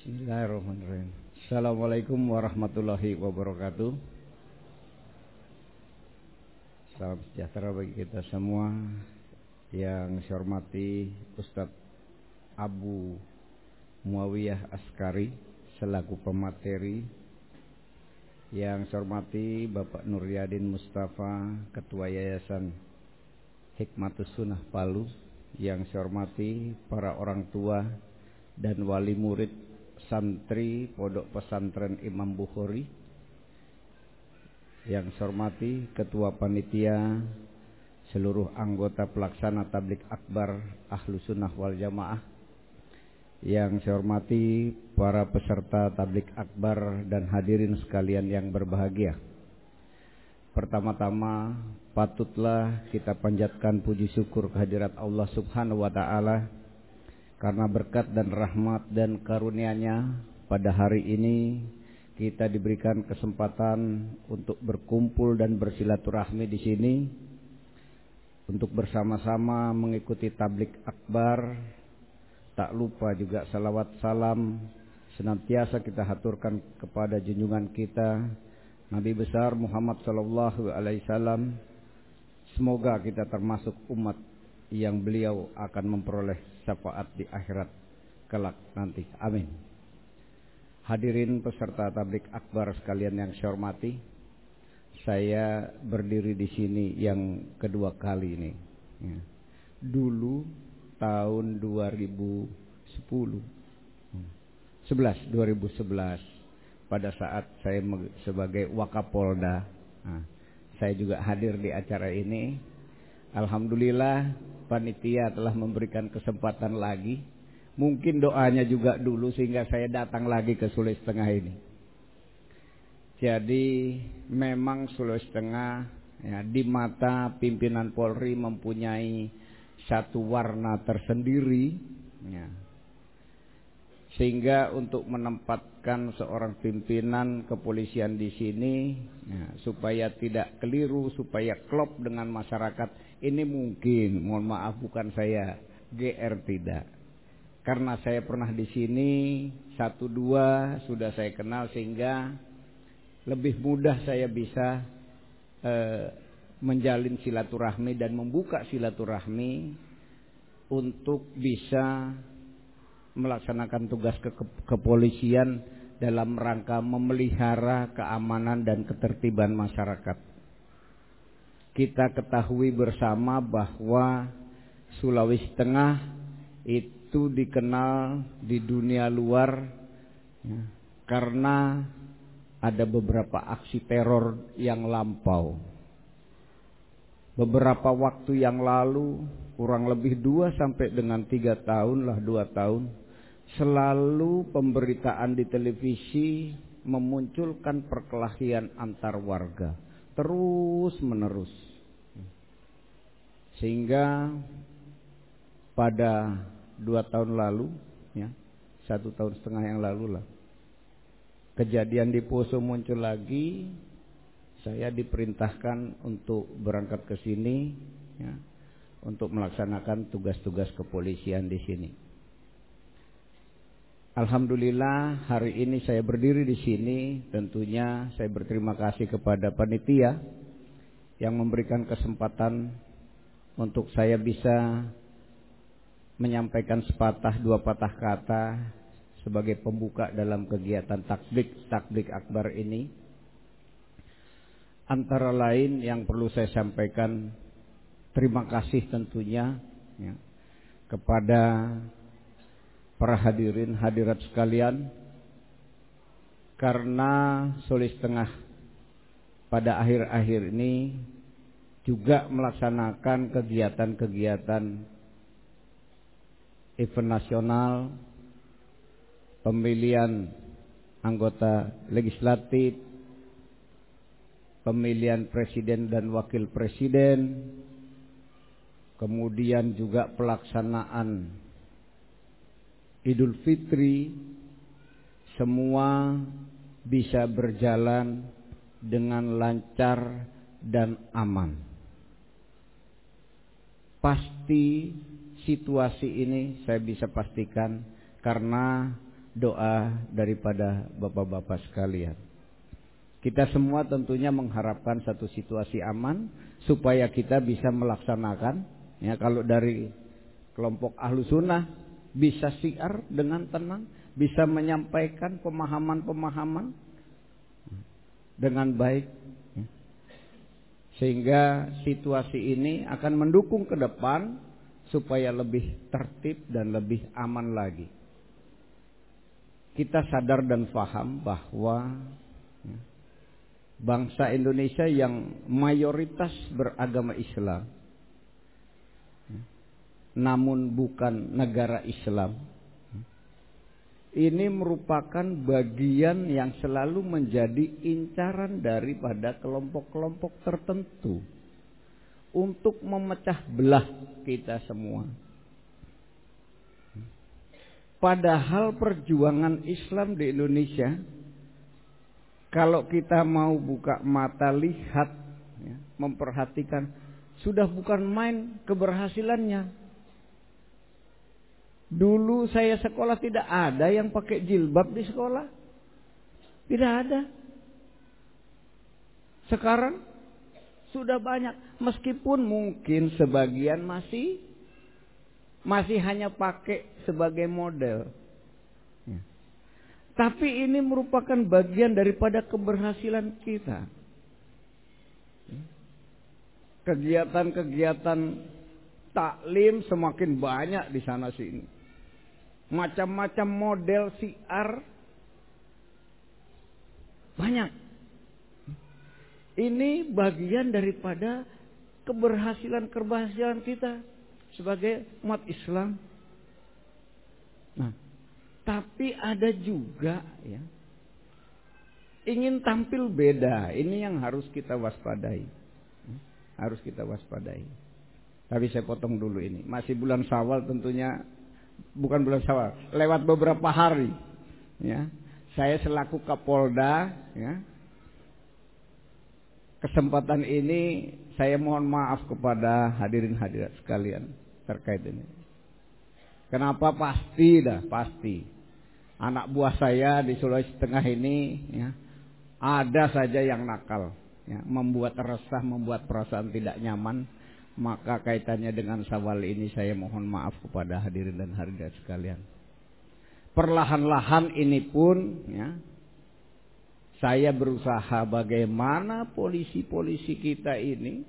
Bismillahirrahmanirrahim. Assalamualaikum warahmatullahi wabarakatuh. Salam sejahtera bagi kita semua. Yang saya hormati Ustadz Abu Muawiyah Askari selaku pemateri. Yang saya hormati Bapak Nuryadin Mustafa, Ketua Yayasan Hikmatus Sunnah Palu. Yang saya hormati para orang tua dan wali murid santri Pondok Pesantren Imam Bukhari yang saya hormati Ketua Panitia seluruh anggota pelaksana tablik akbar Ahlu Sunnah wal Jamaah yang saya hormati para peserta tablik akbar dan hadirin sekalian yang berbahagia. Pertama-tama patutlah kita panjatkan puji syukur kehadirat Allah subhanahu wa ta'ala karena berkat dan rahmat dan karunia-Nya pada hari ini kita diberikan kesempatan untuk berkumpul dan bersilaturahmi di sini untuk bersama-sama mengikuti tablik akbar. Tak lupa juga salawat salam senantiasa kita haturkan kepada junjungan kita Nabi besar Muhammad sallallahu alaihi wasallam. Semoga kita termasuk umat yang beliau akan memperoleh syafaat di akhirat kelak nanti. Amin. Hadirin peserta tablik akbar sekalian yang saya hormati, saya berdiri di sini yang kedua kali ini. Ya. Dulu tahun 2010, 11 2011 pada saat saya sebagai Wakapolda, nah, saya juga hadir di acara ini. Alhamdulillah panitia telah memberikan kesempatan lagi. Mungkin doanya juga dulu sehingga saya datang lagi ke Sulawesi Tengah ini. Jadi memang Sulawesi Tengah ya, di mata pimpinan Polri mempunyai satu warna tersendiri. Ya. Sehingga untuk menempatkan seorang pimpinan kepolisian di sini ya, supaya tidak keliru, supaya klop dengan masyarakat ini mungkin, mohon maaf bukan saya GR tidak. Karena saya pernah di sini satu dua sudah saya kenal sehingga lebih mudah saya bisa eh, menjalin silaturahmi dan membuka silaturahmi untuk bisa melaksanakan tugas ke kepolisian dalam rangka memelihara keamanan dan ketertiban masyarakat kita ketahui bersama bahwa Sulawesi Tengah itu dikenal di dunia luar ya, karena ada beberapa aksi teror yang lampau. Beberapa waktu yang lalu, kurang lebih dua sampai dengan tiga tahun lah dua tahun, selalu pemberitaan di televisi memunculkan perkelahian antar warga terus menerus sehingga pada dua tahun lalu ya satu tahun setengah yang lalu lah kejadian di Poso muncul lagi saya diperintahkan untuk berangkat ke sini ya, untuk melaksanakan tugas-tugas kepolisian di sini. Alhamdulillah hari ini saya berdiri di sini tentunya saya berterima kasih kepada panitia yang memberikan kesempatan untuk saya bisa menyampaikan sepatah dua patah kata sebagai pembuka dalam kegiatan takbik takbik akbar ini. Antara lain yang perlu saya sampaikan terima kasih tentunya ya, kepada para hadirin hadirat sekalian karena Solis Tengah pada akhir-akhir ini juga melaksanakan kegiatan-kegiatan event nasional pemilihan anggota legislatif pemilihan presiden dan wakil presiden kemudian juga pelaksanaan Idul Fitri semua bisa berjalan dengan lancar dan aman. Pasti situasi ini saya bisa pastikan karena doa daripada bapak-bapak sekalian. Kita semua tentunya mengharapkan satu situasi aman supaya kita bisa melaksanakan ya kalau dari kelompok ahlu sunnah bisa siar dengan tenang, bisa menyampaikan pemahaman-pemahaman dengan baik ya. sehingga situasi ini akan mendukung ke depan supaya lebih tertib dan lebih aman lagi. Kita sadar dan faham bahwa ya, bangsa Indonesia yang mayoritas beragama Islam namun bukan negara Islam ini merupakan bagian yang selalu menjadi incaran daripada kelompok-kelompok tertentu untuk memecah belah kita semua. Padahal perjuangan Islam di Indonesia, kalau kita mau buka mata lihat, ya, memperhatikan, sudah bukan main keberhasilannya, Dulu saya sekolah tidak ada yang pakai jilbab di sekolah. Tidak ada. Sekarang sudah banyak. Meskipun mungkin sebagian masih masih hanya pakai sebagai model. Ya. Tapi ini merupakan bagian daripada keberhasilan kita. Kegiatan-kegiatan taklim semakin banyak di sana sini macam-macam model siar banyak. Ini bagian daripada keberhasilan-keberhasilan kita sebagai umat Islam. Nah, tapi ada juga ya ingin tampil beda. Ini yang harus kita waspadai. Harus kita waspadai. Tapi saya potong dulu ini. Masih bulan Sawal tentunya bukan bulan Syawal, lewat beberapa hari, ya, saya selaku Kapolda, ya, kesempatan ini saya mohon maaf kepada hadirin hadirat sekalian terkait ini. Kenapa? Pasti dah pasti. Anak buah saya di Sulawesi Tengah ini, ya, ada saja yang nakal, ya, membuat resah, membuat perasaan tidak nyaman maka kaitannya dengan sawal ini saya mohon maaf kepada hadirin dan hadirat sekalian. Perlahan-lahan ini pun ya, saya berusaha bagaimana polisi-polisi kita ini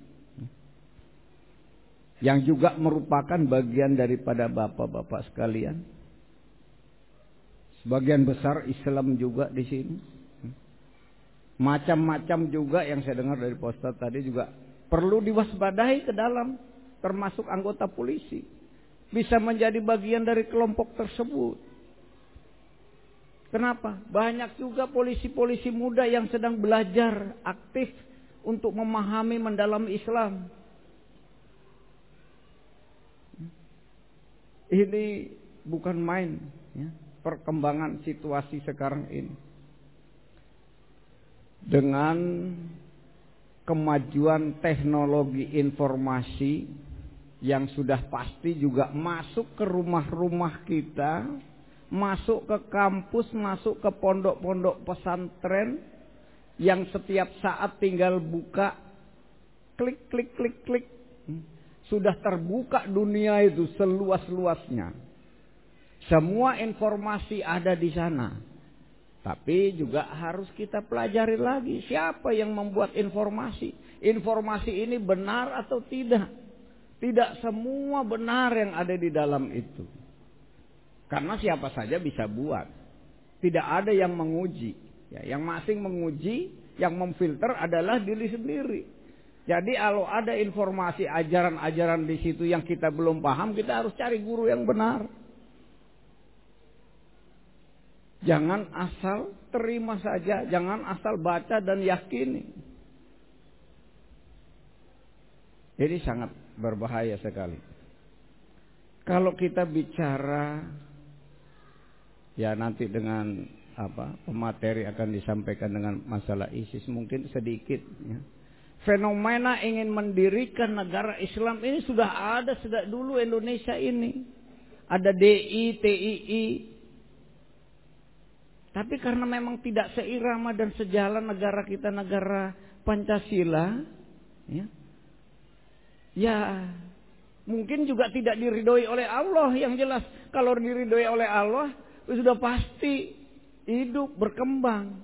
yang juga merupakan bagian daripada bapak-bapak sekalian. Sebagian besar Islam juga di sini. Macam-macam juga yang saya dengar dari poster tadi juga perlu diwaspadai ke dalam termasuk anggota polisi bisa menjadi bagian dari kelompok tersebut. Kenapa? Banyak juga polisi-polisi muda yang sedang belajar aktif untuk memahami mendalam Islam. Ini bukan main ya, perkembangan situasi sekarang ini. Dengan kemajuan teknologi informasi yang sudah pasti juga masuk ke rumah-rumah kita, masuk ke kampus, masuk ke pondok-pondok pesantren yang setiap saat tinggal buka klik klik klik klik sudah terbuka dunia itu seluas-luasnya. Semua informasi ada di sana. Tapi juga harus kita pelajari lagi siapa yang membuat informasi. Informasi ini benar atau tidak. Tidak semua benar yang ada di dalam itu. Karena siapa saja bisa buat. Tidak ada yang menguji. Ya, yang masing menguji, yang memfilter adalah diri sendiri. Jadi kalau ada informasi ajaran-ajaran di situ yang kita belum paham, kita harus cari guru yang benar. Jangan asal terima saja, jangan asal baca dan yakini. Ini sangat berbahaya sekali. Kalau kita bicara ya nanti dengan apa pemateri akan disampaikan dengan masalah ISIS mungkin sedikit ya. Fenomena ingin mendirikan negara Islam ini sudah ada sejak dulu Indonesia ini. Ada DI, TII, Tapi karena memang tidak seirama dan sejalan negara kita negara Pancasila, ya, ya mungkin juga tidak diridhoi oleh Allah yang jelas. Kalau diridhoi oleh Allah, sudah pasti hidup berkembang.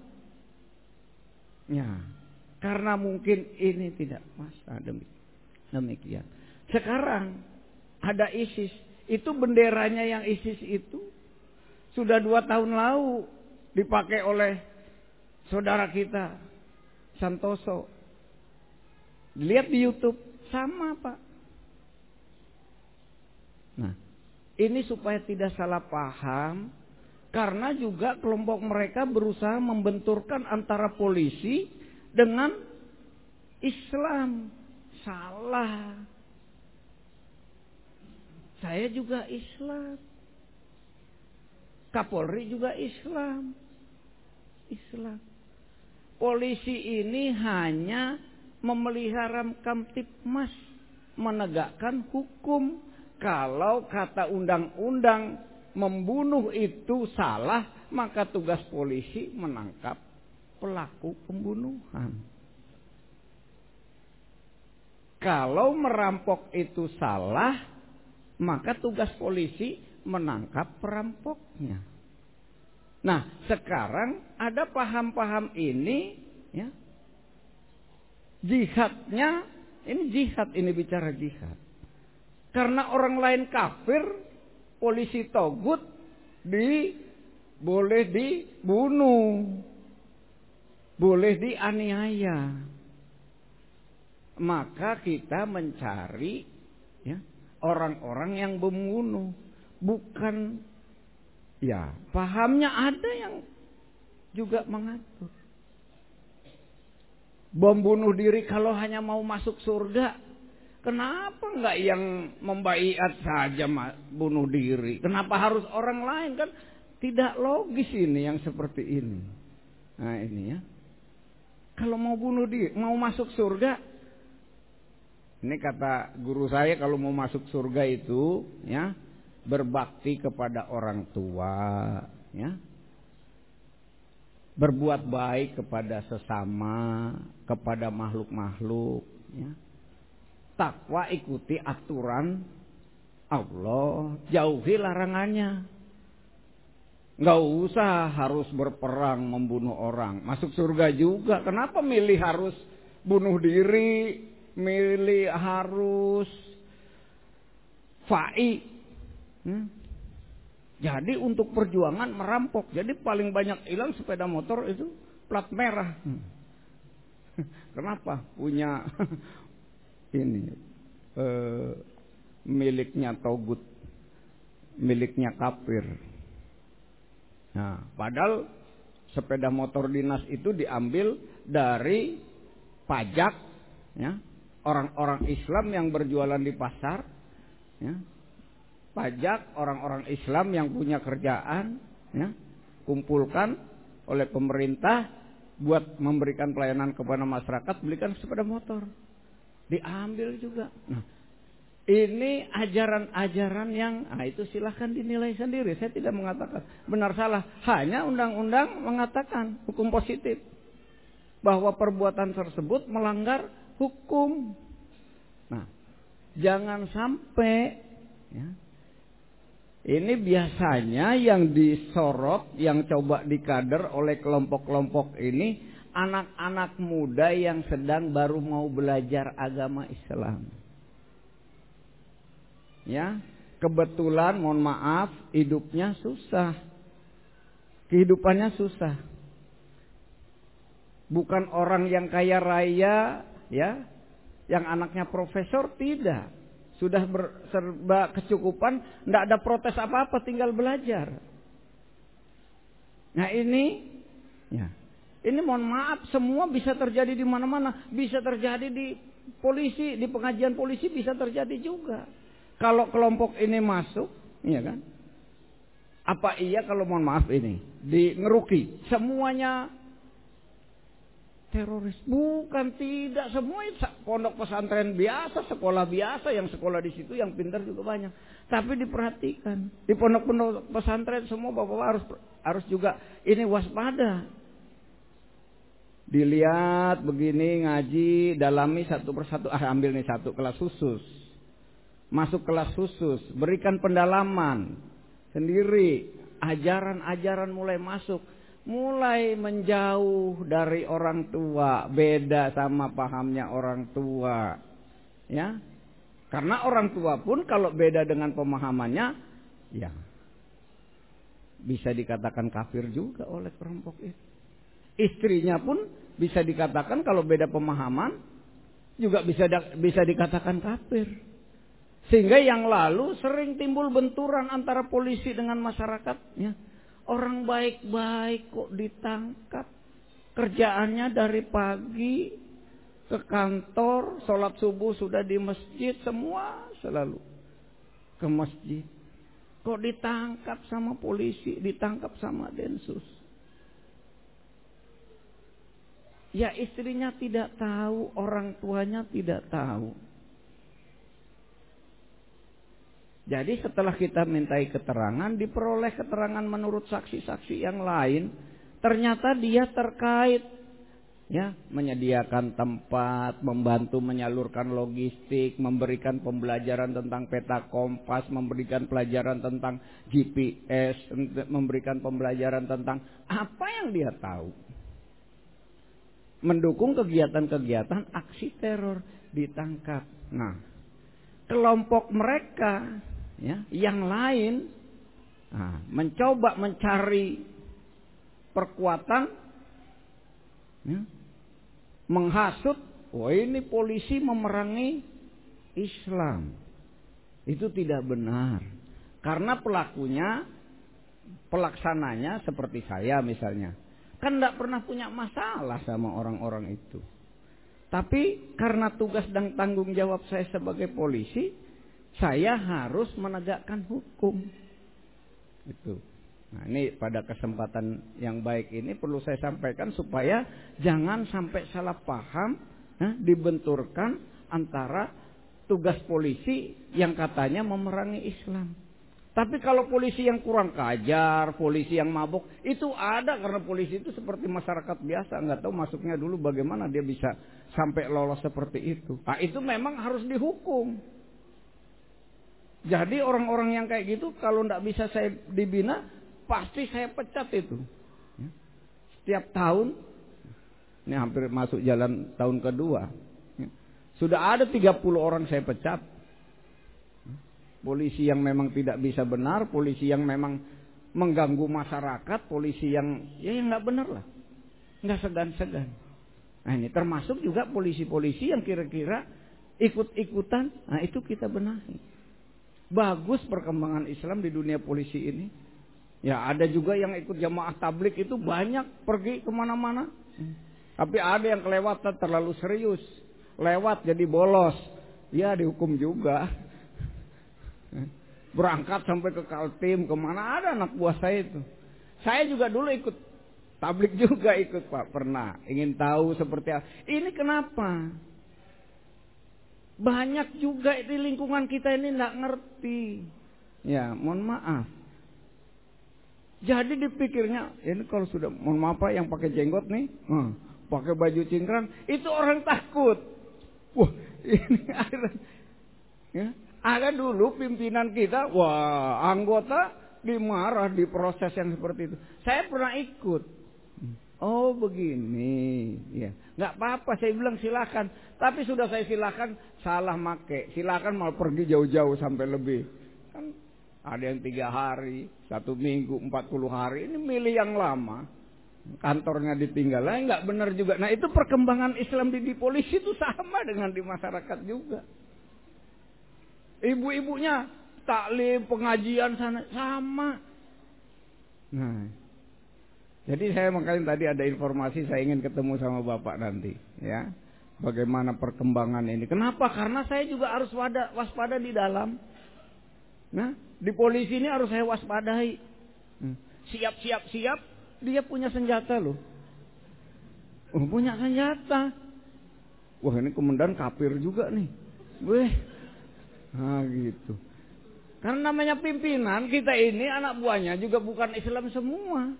Ya, karena mungkin ini tidak masa demikian. Sekarang ada ISIS, itu benderanya yang ISIS itu sudah dua tahun lalu dipakai oleh saudara kita Santoso. Lihat di YouTube sama pak. Nah, ini supaya tidak salah paham, karena juga kelompok mereka berusaha membenturkan antara polisi dengan Islam. Salah. Saya juga Islam. Kapolri juga Islam. Islam. Polisi ini hanya memelihara kamtipmas, menegakkan hukum. Kalau kata undang-undang membunuh itu salah, maka tugas polisi menangkap pelaku pembunuhan. Kalau merampok itu salah, maka tugas polisi menangkap perampoknya. Nah, sekarang ada paham-paham ini ya. Jihadnya ini jihad ini bicara jihad. Karena orang lain kafir, polisi togut di boleh dibunuh. Boleh dianiaya. Maka kita mencari ya orang-orang yang membunuh, bukan Ya, pahamnya ada yang juga mengatur. Bom bunuh diri kalau hanya mau masuk surga, kenapa enggak yang membaiat saja bunuh diri? Kenapa harus orang lain kan? Tidak logis ini yang seperti ini. Nah ini ya. Kalau mau bunuh diri, mau masuk surga, ini kata guru saya kalau mau masuk surga itu, ya berbakti kepada orang tua, ya. Berbuat baik kepada sesama, kepada makhluk-makhluk, ya. Takwa ikuti aturan Allah, jauhi larangannya. Nggak usah harus berperang membunuh orang. Masuk surga juga. Kenapa milih harus bunuh diri? Milih harus fa'i Hmm? Jadi untuk perjuangan merampok. Jadi paling banyak hilang sepeda motor itu plat merah. Hmm. Kenapa? Punya ini eh, miliknya togut, miliknya kafir. Nah, padahal sepeda motor dinas itu diambil dari pajak ya orang-orang Islam yang berjualan di pasar ya pajak orang-orang Islam yang punya kerjaan ya kumpulkan oleh pemerintah buat memberikan pelayanan kepada masyarakat belikan sepeda motor. Diambil juga. Nah ini ajaran-ajaran yang nah itu silahkan dinilai sendiri. Saya tidak mengatakan benar salah. Hanya undang-undang mengatakan hukum positif. Bahwa perbuatan tersebut melanggar hukum. Nah jangan sampai ya, ini biasanya yang disorot, yang coba dikader oleh kelompok-kelompok ini anak-anak muda yang sedang baru mau belajar agama Islam. Ya, kebetulan mohon maaf hidupnya susah. Kehidupannya susah. Bukan orang yang kaya raya, ya, yang anaknya profesor tidak sudah serba kecukupan, tidak ada protes apa-apa, tinggal belajar. Nah ini, ya, ini mohon maaf, semua bisa terjadi di mana-mana, bisa terjadi di polisi, di pengajian polisi bisa terjadi juga. Kalau kelompok ini masuk, iya kan? Apa iya kalau mohon maaf ini di ngeruki semuanya teroris. Bukan tidak semua pondok pesantren biasa, sekolah biasa yang sekolah di situ yang pintar juga banyak. Tapi diperhatikan di pondok-pondok pesantren semua bapak-bapak harus harus juga ini waspada. Dilihat begini ngaji, dalami satu persatu. Ah ambil nih satu kelas khusus. Masuk kelas khusus, berikan pendalaman sendiri, ajaran-ajaran mulai masuk, mulai menjauh dari orang tua, beda sama pahamnya orang tua. Ya. Karena orang tua pun kalau beda dengan pemahamannya, ya bisa dikatakan kafir juga oleh kelompok itu. Istrinya pun bisa dikatakan kalau beda pemahaman juga bisa bisa dikatakan kafir. Sehingga yang lalu sering timbul benturan antara polisi dengan masyarakat. Orang baik-baik kok ditangkap. Kerjaannya dari pagi ke kantor, sholat subuh sudah di masjid, semua selalu ke masjid. Kok ditangkap sama polisi, ditangkap sama densus. Ya istrinya tidak tahu, orang tuanya tidak tahu. Jadi setelah kita mintai keterangan, diperoleh keterangan menurut saksi-saksi yang lain, ternyata dia terkait ya menyediakan tempat, membantu menyalurkan logistik, memberikan pembelajaran tentang peta kompas, memberikan pelajaran tentang GPS, memberikan pembelajaran tentang apa yang dia tahu. Mendukung kegiatan-kegiatan aksi teror ditangkap. Nah, kelompok mereka ya yang lain nah, mencoba mencari perkuatan ya, menghasut, oh ini polisi memerangi Islam. Itu tidak benar. Karena pelakunya, pelaksananya seperti saya misalnya. Kan tidak pernah punya masalah sama orang-orang itu. Tapi karena tugas dan tanggung jawab saya sebagai polisi, saya harus menegakkan hukum. Itu. Nah, ini pada kesempatan yang baik ini perlu saya sampaikan supaya jangan sampai salah paham, eh, dibenturkan antara tugas polisi yang katanya memerangi Islam. Tapi kalau polisi yang kurang kajar, polisi yang mabuk, itu ada karena polisi itu seperti masyarakat biasa, nggak tahu masuknya dulu bagaimana dia bisa sampai lolos seperti itu. Nah, itu memang harus dihukum. Jadi orang-orang yang kayak gitu kalau nggak bisa saya dibina, pasti saya pecat itu. Ya. Setiap tahun, ini hampir masuk jalan tahun kedua. Ya. Sudah ada 30 orang saya pecat. Ya. Polisi yang memang tidak bisa benar, polisi yang memang mengganggu masyarakat, polisi yang ya yang nggak benar lah, nggak segan-segan. Nah ini termasuk juga polisi-polisi yang kira-kira ikut-ikutan, nah itu kita benahi. Bagus perkembangan Islam di dunia polisi ini. Ya ada juga yang ikut jamaah tablik itu banyak pergi ke mana-mana. Tapi ada yang kelewatan terlalu serius. Lewat jadi bolos. Ya dihukum juga. Berangkat sampai ke Kaltim ke mana ada anak buah saya itu. Saya juga dulu ikut tablik juga ikut pak pernah. Ingin tahu seperti apa. Ini kenapa? Banyak juga di lingkungan kita ini nggak ngerti. Ya mohon maaf. Jadi dipikirnya ini kalau sudah mohon maaf Pak yang pakai jenggot nih, hmm, pakai baju cingkrang, itu orang takut. Wah, ini ada ya, ada dulu pimpinan kita, wah, anggota dimarah di proses yang seperti itu. Saya pernah ikut. Oh begini, ya nggak apa-apa. Saya bilang silakan. Tapi sudah saya silakan, salah make. Silakan mau pergi jauh-jauh sampai lebih. Kan ada yang tiga hari, satu minggu, empat puluh hari. Ini milih yang lama. Kantornya ditinggal. Lah nggak benar juga. Nah itu perkembangan Islam di, di polisi itu sama dengan di masyarakat juga. Ibu-ibunya taklim, pengajian sana sama. Nah, jadi saya makanya tadi ada informasi saya ingin ketemu sama bapak nanti, ya. Bagaimana perkembangan ini? Kenapa? Karena saya juga harus waspada, waspada di dalam. Nah, di polisi ini harus saya waspadai. Hmm. Siap, siap, siap. Dia punya senjata loh. Oh, punya senjata. Wah ini komandan kafir juga nih. Weh. Nah gitu. Karena namanya pimpinan kita ini anak buahnya juga bukan Islam semua.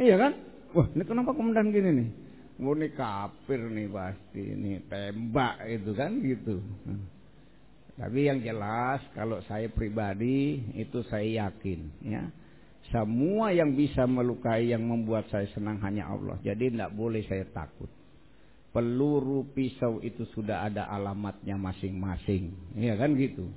Iya kan? Wah, ini kenapa komandan gini nih? Nih kafir nih pasti ini tembak itu kan gitu. Tapi yang jelas kalau saya pribadi itu saya yakin ya. Semua yang bisa melukai yang membuat saya senang hanya Allah. Jadi tidak boleh saya takut. Peluru pisau itu sudah ada alamatnya masing-masing. Ya kan gitu.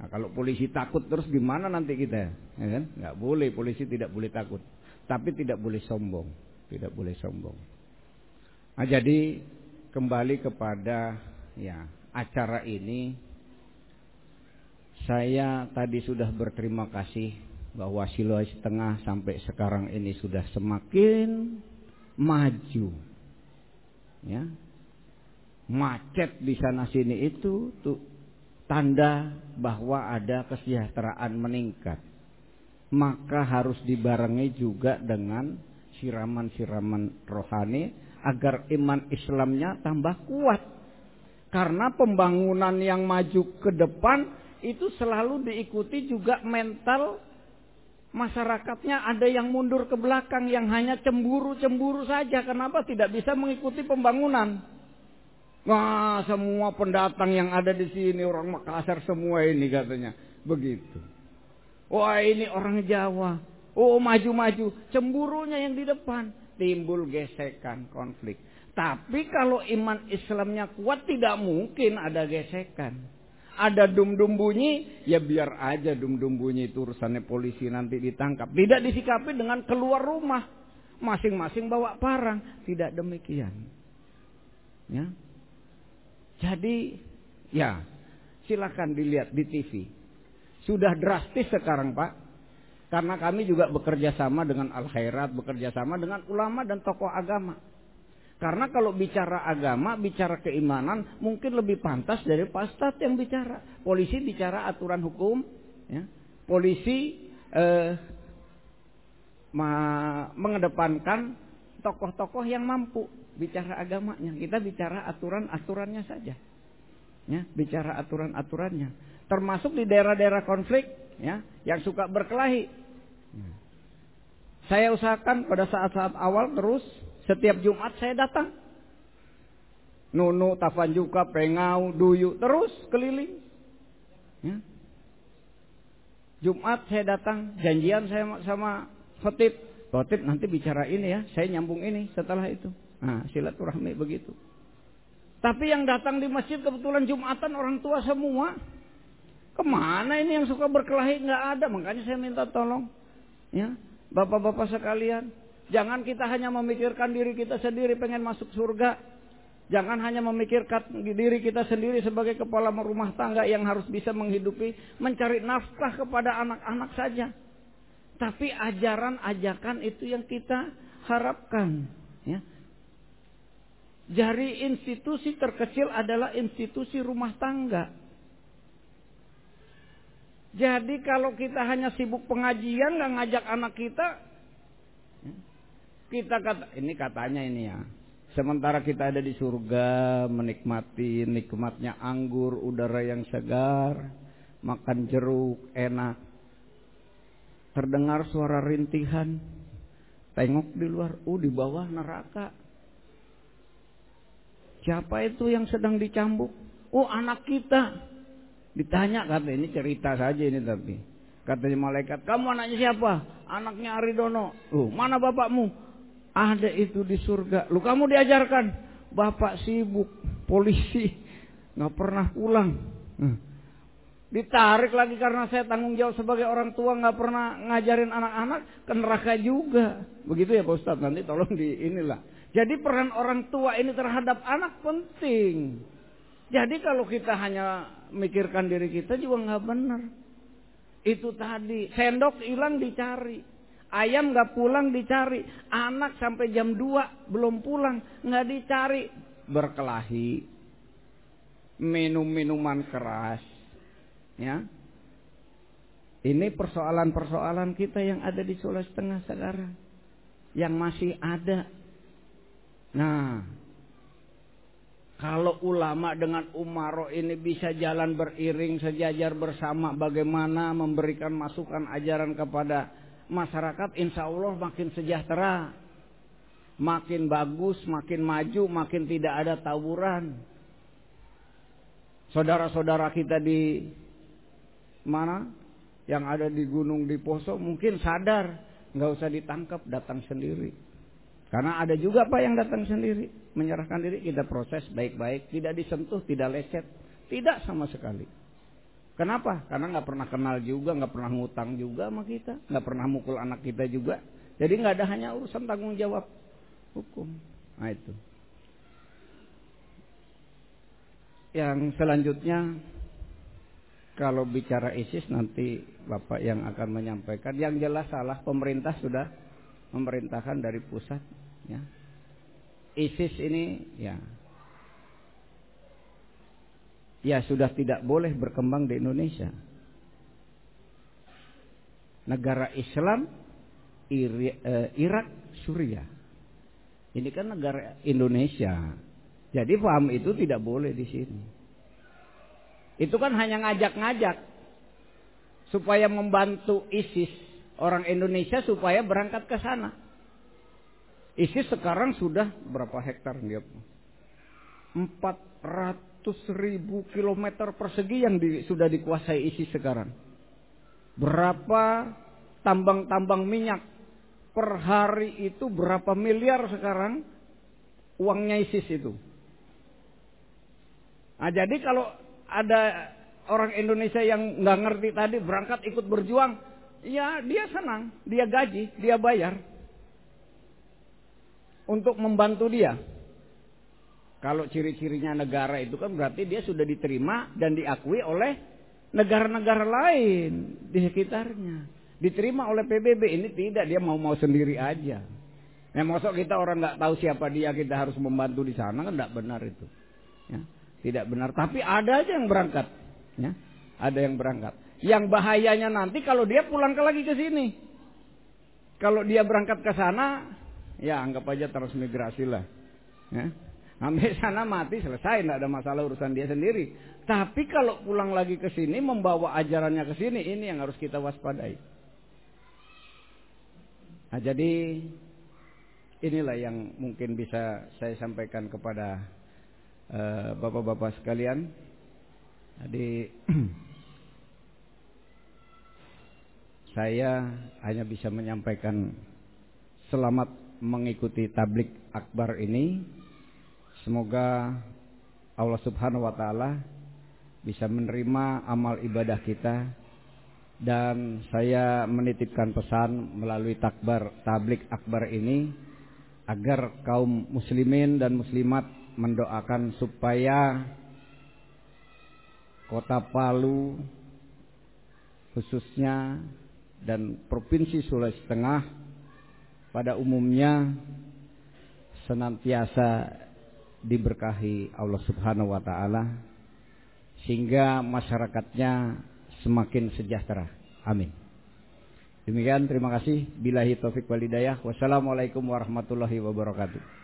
Nah, kalau polisi takut terus gimana nanti kita? Ya kan? Nggak boleh polisi tidak boleh takut. Tapi tidak boleh sombong. Tidak boleh sombong. Nah, jadi kembali kepada ya acara ini saya tadi sudah berterima kasih bahwa Sulawesi Tengah sampai sekarang ini sudah semakin maju. Ya. Macet di sana sini itu tuh tanda bahwa ada kesejahteraan meningkat. Maka harus dibarengi juga dengan siraman-siraman rohani agar iman Islamnya tambah kuat. Karena pembangunan yang maju ke depan itu selalu diikuti juga mental masyarakatnya. Ada yang mundur ke belakang yang hanya cemburu-cemburu saja. Kenapa tidak bisa mengikuti pembangunan? Wah semua pendatang yang ada di sini orang Makassar semua ini katanya. Begitu. Wah ini orang Jawa. Oh maju-maju. Cemburunya yang di depan timbul gesekan konflik tapi kalau iman Islamnya kuat tidak mungkin ada gesekan ada dum-dum bunyi, ya biar aja dum-dum bunyi itu urusannya polisi nanti ditangkap. Tidak disikapi dengan keluar rumah. Masing-masing bawa parang. Tidak demikian. Ya. Jadi, ya silakan dilihat di TV. Sudah drastis sekarang Pak. Karena kami juga bekerja sama dengan Al-Khairat, bekerja sama dengan ulama dan tokoh agama. Karena kalau bicara agama, bicara keimanan, mungkin lebih pantas dari pastat yang bicara. Polisi bicara aturan hukum, ya. polisi eh, mengedepankan tokoh-tokoh yang mampu bicara agamanya. Kita bicara aturan-aturannya saja, ya, bicara aturan-aturannya. Termasuk di daerah-daerah konflik, ya, yang suka berkelahi. Saya usahakan pada saat-saat awal terus setiap Jumat saya datang. Nunu, Tafanjuka, Prengau, Duyu, terus keliling. Ya. Jumat saya datang, janjian saya sama khotib. Khotib nanti bicara ini ya, saya nyambung ini setelah itu. Nah, silaturahmi begitu. Tapi yang datang di masjid kebetulan Jumatan orang tua semua. Ke mana ini yang suka berkelahi? Nggak ada, makanya saya minta tolong. Ya, bapak-bapak sekalian, Jangan kita hanya memikirkan diri kita sendiri pengen masuk surga. Jangan hanya memikirkan diri kita sendiri sebagai kepala rumah tangga yang harus bisa menghidupi, mencari nafkah kepada anak-anak saja. Tapi ajaran ajakan itu yang kita harapkan. Ya. Jari institusi terkecil adalah institusi rumah tangga. Jadi kalau kita hanya sibuk pengajian nggak ngajak anak kita, kita kata ini katanya ini ya. Sementara kita ada di surga menikmati nikmatnya anggur, udara yang segar, makan jeruk enak. Terdengar suara rintihan. Tengok di luar, uh di bawah neraka. Siapa itu yang sedang dicambuk? Oh anak kita. Ditanya kata ini cerita saja ini tapi. Katanya malaikat, kamu anaknya siapa? Anaknya Aridono. Oh, mana bapakmu? Ada itu di surga. Lu kamu diajarkan. Bapak sibuk. Polisi. nggak pernah pulang. Hmm. Ditarik lagi karena saya tanggung jawab sebagai orang tua nggak pernah ngajarin anak-anak ke neraka juga. Begitu ya Pak Ustadz nanti tolong di inilah. Jadi peran orang tua ini terhadap anak penting. Jadi kalau kita hanya mikirkan diri kita juga nggak benar. Itu tadi sendok hilang dicari. Ayam nggak pulang dicari, anak sampai jam 2 belum pulang nggak dicari, berkelahi, minum minuman keras, ya. Ini persoalan-persoalan kita yang ada di Sulawesi Tengah sekarang, yang masih ada. Nah, Kalau ulama dengan umaro ini bisa jalan beriring sejajar bersama bagaimana memberikan masukan ajaran kepada masyarakat insya Allah makin sejahtera. Makin bagus, makin maju, makin tidak ada tawuran. Saudara-saudara kita di mana? Yang ada di gunung di Poso mungkin sadar. nggak usah ditangkap, datang sendiri. Karena ada juga Pak yang datang sendiri, menyerahkan diri, kita proses baik-baik, tidak disentuh, tidak lecet, tidak sama sekali. Kenapa? Karena nggak pernah kenal juga, nggak pernah ngutang juga sama kita, nggak pernah mukul anak kita juga. Jadi nggak ada hanya urusan tanggung jawab hukum. Nah itu. Yang selanjutnya kalau bicara ISIS nanti Bapak yang akan menyampaikan. Yang jelas salah pemerintah sudah memerintahkan dari pusat ya. ISIS ini ya ya sudah tidak boleh berkembang di Indonesia. Negara Islam eh, Irak, Suriah. Ini kan negara Indonesia. Jadi paham itu tidak boleh di sini. Itu kan hanya ngajak-ngajak supaya membantu ISIS orang Indonesia supaya berangkat ke sana. ISIS sekarang sudah berapa hektar dia? 400 ribu kilometer persegi yang di, sudah dikuasai ISIS sekarang. Berapa tambang-tambang minyak per hari itu berapa miliar sekarang uangnya ISIS itu. Nah, jadi kalau ada orang Indonesia yang nggak ngerti tadi berangkat ikut berjuang, ya dia senang, dia gaji, dia bayar untuk membantu dia. Kalau ciri-cirinya negara itu kan berarti dia sudah diterima dan diakui oleh negara-negara lain di sekitarnya. Diterima oleh PBB ini tidak, dia mau-mau sendiri aja. Ya masuk kita orang nggak tahu siapa dia kita harus membantu di sana kan tidak benar itu. Ya, tidak benar. Tapi ada aja yang berangkat. Ya, ada yang berangkat. Yang bahayanya nanti kalau dia pulang ke lagi ke sini. Kalau dia berangkat ke sana, ya anggap aja transmigrasi lah. Ya. Sampai sana mati selesai, tidak ada masalah urusan dia sendiri. Tapi kalau pulang lagi ke sini membawa ajarannya ke sini, ini yang harus kita waspadai. Nah, jadi inilah yang mungkin bisa saya sampaikan kepada eh, bapak-bapak uh, sekalian. Jadi saya hanya bisa menyampaikan selamat mengikuti tablik akbar ini. Semoga Allah Subhanahu wa taala bisa menerima amal ibadah kita dan saya menitipkan pesan melalui takbar tablik akbar ini agar kaum muslimin dan muslimat mendoakan supaya kota Palu khususnya dan provinsi Sulawesi Tengah pada umumnya senantiasa diberkahi Allah Subhanahu wa taala sehingga masyarakatnya semakin sejahtera. Amin. Demikian terima kasih. Bilahi taufik walidayah. Wassalamualaikum warahmatullahi wabarakatuh.